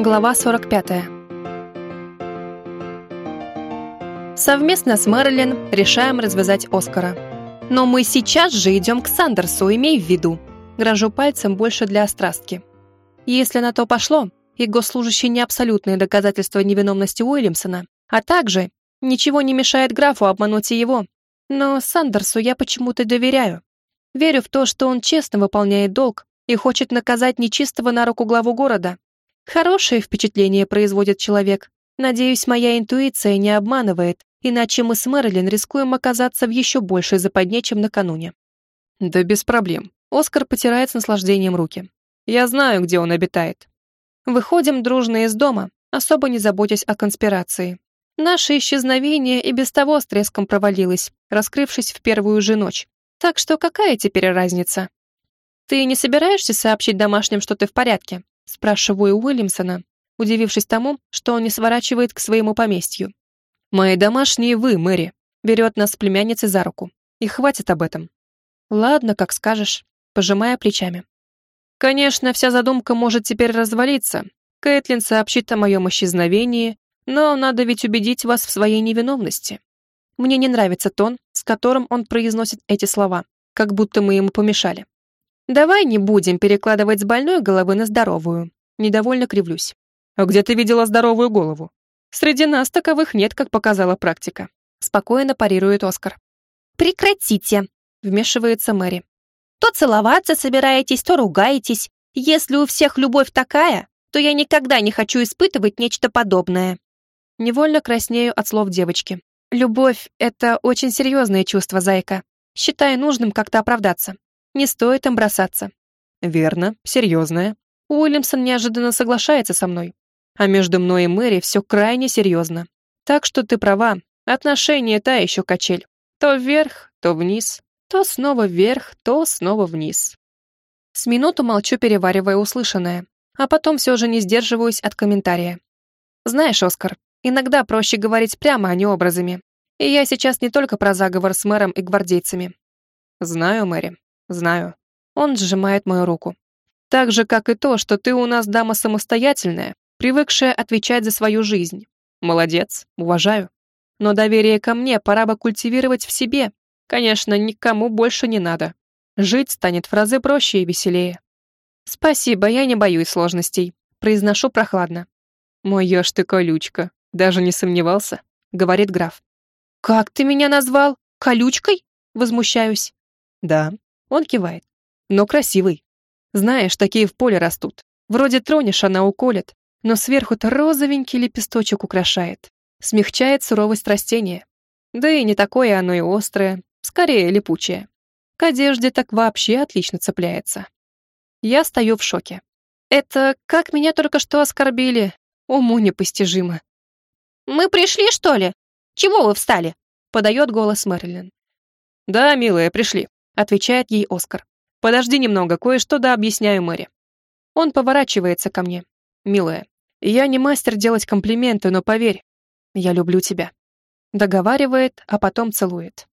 Глава 45. Совместно с Мэрилин решаем развязать Оскара. Но мы сейчас же идем к Сандерсу, имей в виду. Грожу пальцем больше для острастки. Если на то пошло, и госслужащий не абсолютное доказательство невиновности Уильямсона, а также ничего не мешает графу обмануть и его. Но Сандерсу я почему-то доверяю. Верю в то, что он честно выполняет долг и хочет наказать нечистого на руку главу города. Хорошее впечатление производит человек. Надеюсь, моя интуиция не обманывает, иначе мы с Мэрилин рискуем оказаться в еще большей западне, чем накануне. Да без проблем. Оскар потирает с наслаждением руки. Я знаю, где он обитает. Выходим дружно из дома, особо не заботясь о конспирации. Наше исчезновение и без того с треском провалилось, раскрывшись в первую же ночь. Так что какая теперь разница? «Ты не собираешься сообщить домашним, что ты в порядке?» Спрашиваю Уильямсона, удивившись тому, что он не сворачивает к своему поместью. «Мои домашние вы, Мэри», берет нас с племянницей за руку. И хватит об этом. «Ладно, как скажешь», пожимая плечами. Конечно, вся задумка может теперь развалиться. Кэтлин сообщит о моем исчезновении, но надо ведь убедить вас в своей невиновности. Мне не нравится тон, с которым он произносит эти слова, как будто мы ему помешали. Давай не будем перекладывать с больной головы на здоровую. Недовольно кривлюсь. А где ты видела здоровую голову? Среди нас таковых нет, как показала практика. Спокойно парирует Оскар. Прекратите, вмешивается Мэри. То целоваться собираетесь, то ругаетесь. Если у всех любовь такая, то я никогда не хочу испытывать нечто подобное. Невольно краснею от слов девочки. Любовь — это очень серьезное чувство, зайка. Считаю нужным как-то оправдаться. Не стоит им бросаться. Верно, серьезная. Уильямсон неожиданно соглашается со мной. А между мной и Мэри все крайне серьезно. Так что ты права, отношения та еще качель. То вверх, то вниз, то снова вверх, то снова вниз. С минуту молчу, переваривая услышанное, а потом все же не сдерживаюсь от комментария. Знаешь, Оскар, иногда проще говорить прямо, а не образами. И я сейчас не только про заговор с мэром и гвардейцами. Знаю, Мэри, Знаю. Он сжимает мою руку. Так же, как и то, что ты у нас дама самостоятельная, привыкшая отвечать за свою жизнь. Молодец, уважаю. Но доверие ко мне пора бы культивировать в себе. Конечно, никому больше не надо. Жить станет в разы проще и веселее. Спасибо, я не боюсь сложностей. Произношу прохладно. Моя ж ты колючка. Даже не сомневался, говорит граф. Как ты меня назвал? Колючкой? Возмущаюсь. Да, он кивает. Но красивый. Знаешь, такие в поле растут. Вроде тронешь, она уколет, но сверху-то розовенький лепесточек украшает. Смягчает суровость растения. Да и не такое оно и острое, скорее липучее. К одежде так вообще отлично цепляется. Я стою в шоке. Это как меня только что оскорбили. Уму непостижимо. «Мы пришли, что ли? Чего вы встали?» подает голос Мэрилин. «Да, милая, пришли отвечает ей Оскар. «Подожди немного, кое-что да объясняю Мэри». Он поворачивается ко мне. «Милая, я не мастер делать комплименты, но поверь, я люблю тебя». Договаривает, а потом целует.